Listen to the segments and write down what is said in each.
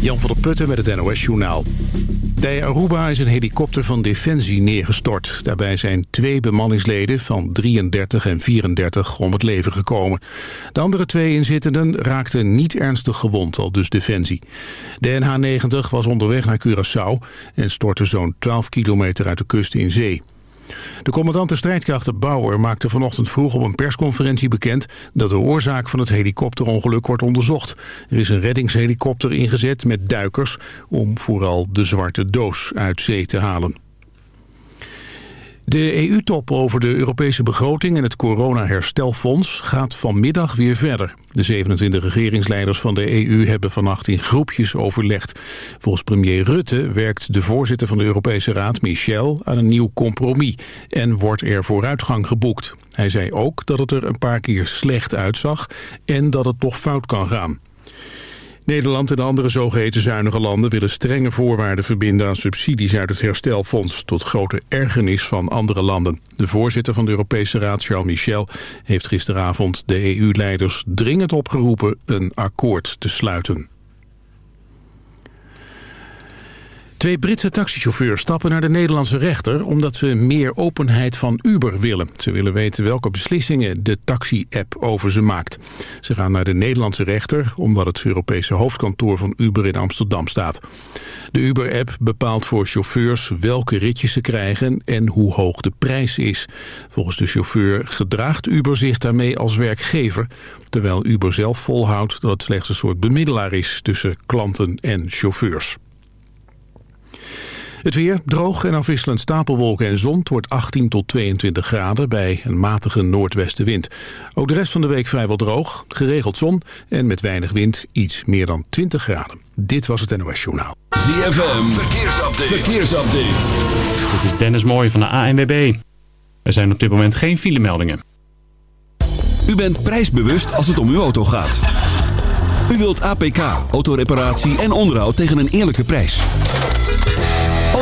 Jan van der Putten met het NOS-journaal. Bij Aruba is een helikopter van Defensie neergestort. Daarbij zijn twee bemanningsleden van 33 en 34 om het leven gekomen. De andere twee inzittenden raakten niet ernstig gewond, al dus Defensie. De NH-90 was onderweg naar Curaçao en stortte zo'n 12 kilometer uit de kust in zee. De commandant der strijdkrachten Bauer maakte vanochtend vroeg op een persconferentie bekend dat de oorzaak van het helikopterongeluk wordt onderzocht. Er is een reddingshelikopter ingezet met duikers om vooral de zwarte doos uit zee te halen. De EU-top over de Europese begroting en het corona-herstelfonds gaat vanmiddag weer verder. De 27 regeringsleiders van de EU hebben vannacht in groepjes overlegd. Volgens premier Rutte werkt de voorzitter van de Europese Raad, Michel, aan een nieuw compromis en wordt er vooruitgang geboekt. Hij zei ook dat het er een paar keer slecht uitzag en dat het nog fout kan gaan. Nederland en andere zogeheten zuinige landen willen strenge voorwaarden verbinden aan subsidies uit het herstelfonds, tot grote ergernis van andere landen. De voorzitter van de Europese Raad, Charles Michel, heeft gisteravond de EU-leiders dringend opgeroepen een akkoord te sluiten. Twee Britse taxichauffeurs stappen naar de Nederlandse rechter... omdat ze meer openheid van Uber willen. Ze willen weten welke beslissingen de taxi-app over ze maakt. Ze gaan naar de Nederlandse rechter... omdat het Europese hoofdkantoor van Uber in Amsterdam staat. De Uber-app bepaalt voor chauffeurs welke ritjes ze krijgen... en hoe hoog de prijs is. Volgens de chauffeur gedraagt Uber zich daarmee als werkgever... terwijl Uber zelf volhoudt dat het slechts een soort bemiddelaar is... tussen klanten en chauffeurs. Het weer droog en afwisselend stapelwolken en zon. Het wordt 18 tot 22 graden bij een matige noordwestenwind. Ook de rest van de week vrijwel droog, geregeld zon en met weinig wind iets meer dan 20 graden. Dit was het NOS Journaal. ZFM, verkeersupdate. verkeersupdate. Dit is Dennis Mooij van de ANWB. Er zijn op dit moment geen filemeldingen. U bent prijsbewust als het om uw auto gaat. U wilt APK, autoreparatie en onderhoud tegen een eerlijke prijs.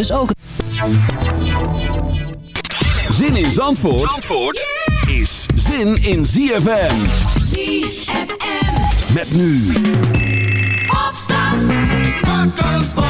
Dus ook... Zin in Zandvoort, Zandvoort is zin in ZFM. ZFM. Met nu Opstand. Wakker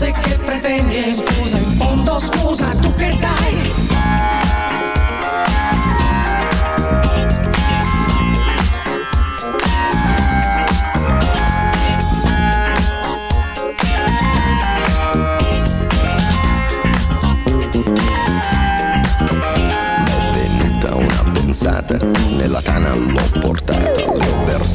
cose che pretendi e scusa, in fondo scusa, tu che dai? nella tana l'ho portata,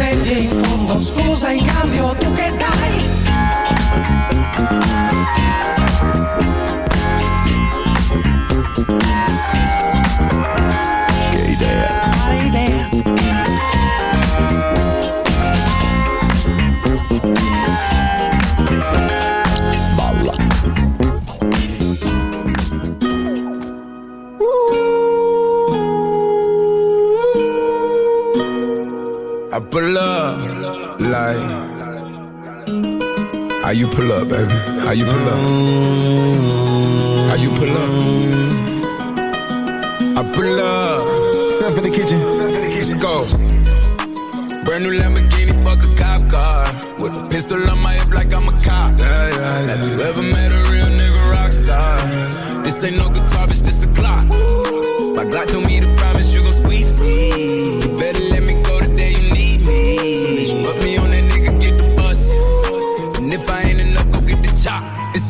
Che pretendi in fondo. Scusa in cambio tu che dai? Pull up like how you pull up, baby? How you pull up? How you pull up? I pull up. Step in the kitchen. Let's go. Brand new Lamborghini, fuck a cop car. With a pistol on my hip like I'm a cop. Yeah, yeah, Have you ever met a real nigga rock star? This ain't no guitar, bitch, this a Glock. My Glock told me to promise you gon' squeeze me. You better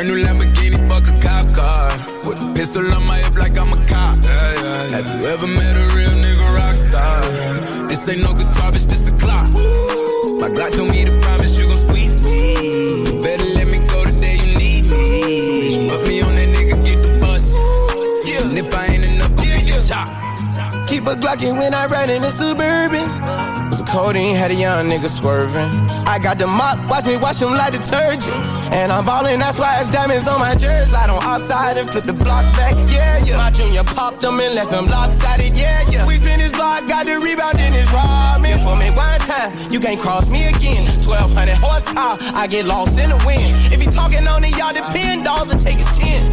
Brand new Lamborghini, fuck a cop car. With a pistol on my hip like I'm a cop. Have you ever met a real nigga rock star? This ain't no guitar, bitch, this a clock. My Glock told me to promise you gon' squeeze me. You better let me go the day you need me. So bitch, put me on that nigga, get the bus. Yeah. And if I ain't enough, go get the chop. Keep a Glockin' when I ride in the Suburban. Codeine, had a young nigga swerving. I got the mop, watch me wash him like detergent. And I'm ballin', that's why it's diamonds on my jersey. Slide on outside and flip the block back, yeah, yeah. My junior popped them and left them lopsided, yeah, yeah. We spin his block, got the rebound in his robbing. For me one time, You can't cross me again. 1200 horsepower, I get lost in the wind. If you talking on it, y'all depend, dolls and take his chin.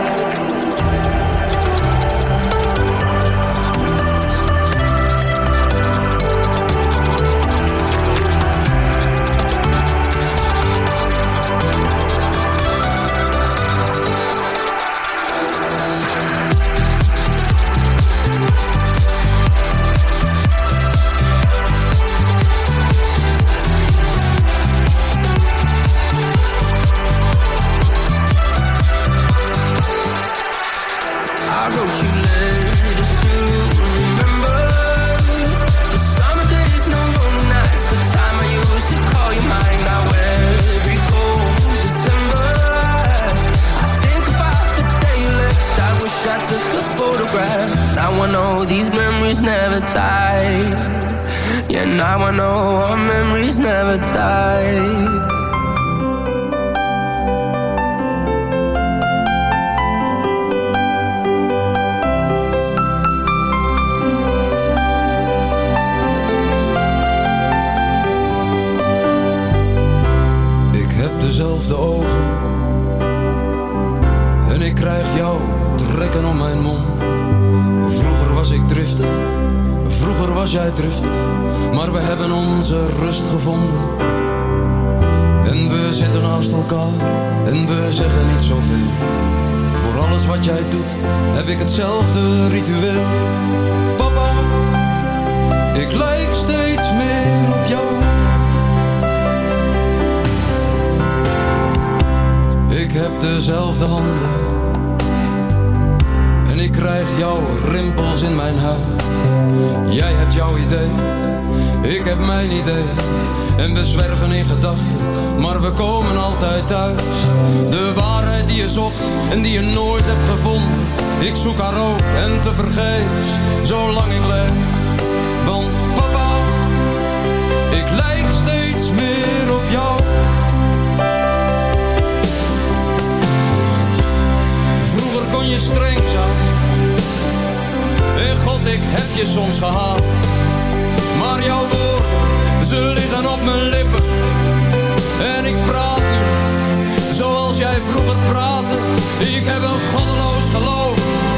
En te vergeefs Zolang ik leef Want papa Ik lijk steeds meer op jou Vroeger kon je streng zijn. En God, ik heb je soms gehaald. Maar jouw woorden, ze liggen op mijn lippen. En ik praat nu, zoals jij vroeger praatte. Ik heb een goddeloos geloof.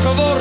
gewoon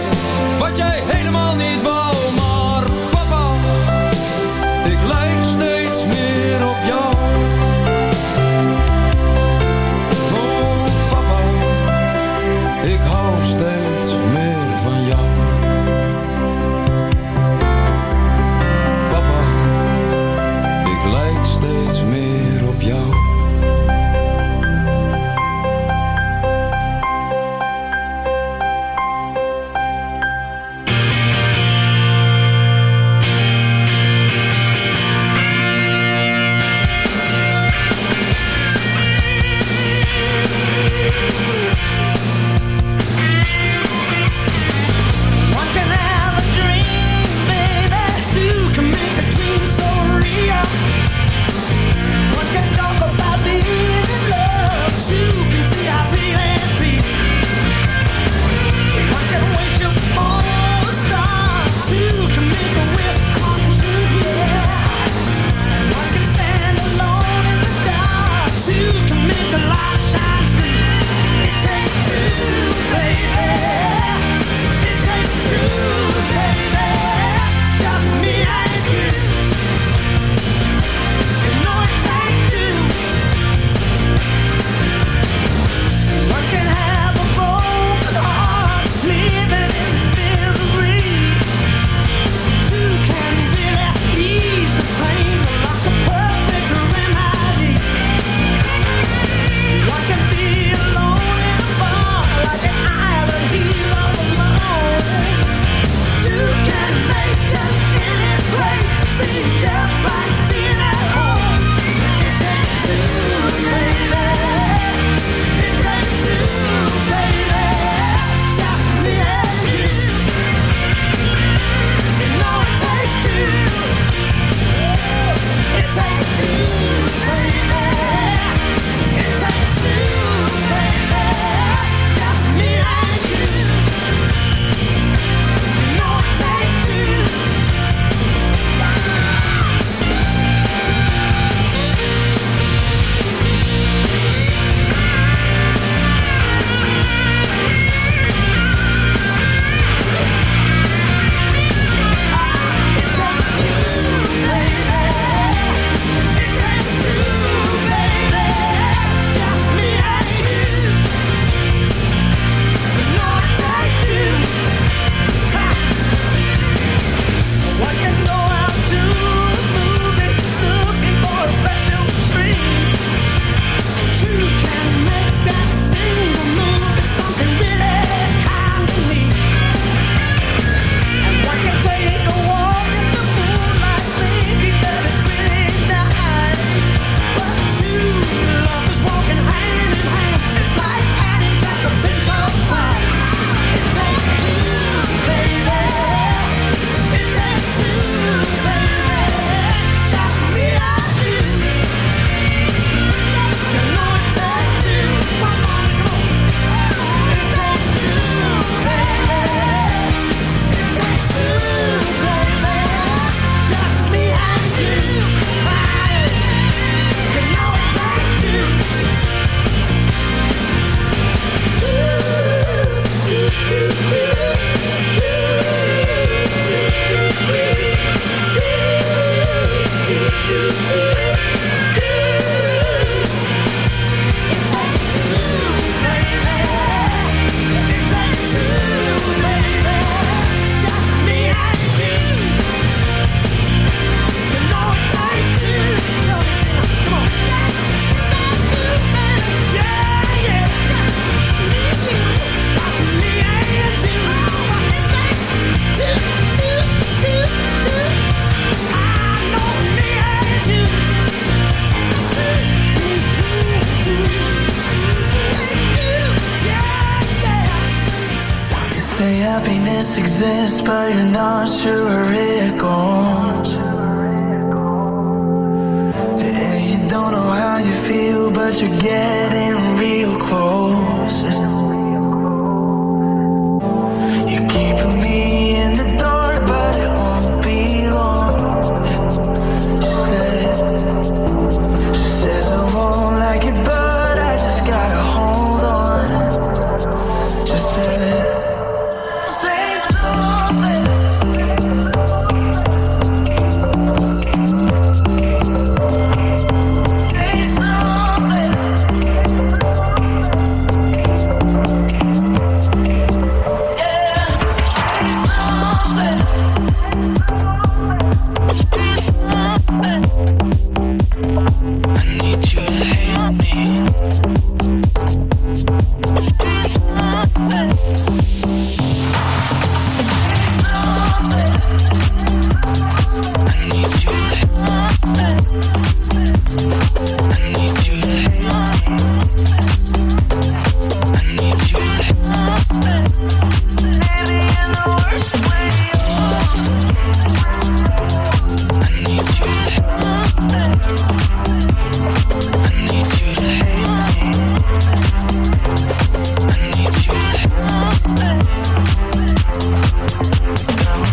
那是。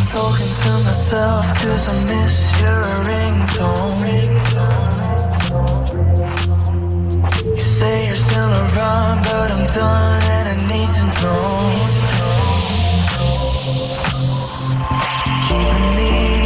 talking to myself cause I miss your ringtone. ringtone. You say you're still around, but I'm done and I need to know. Keeping me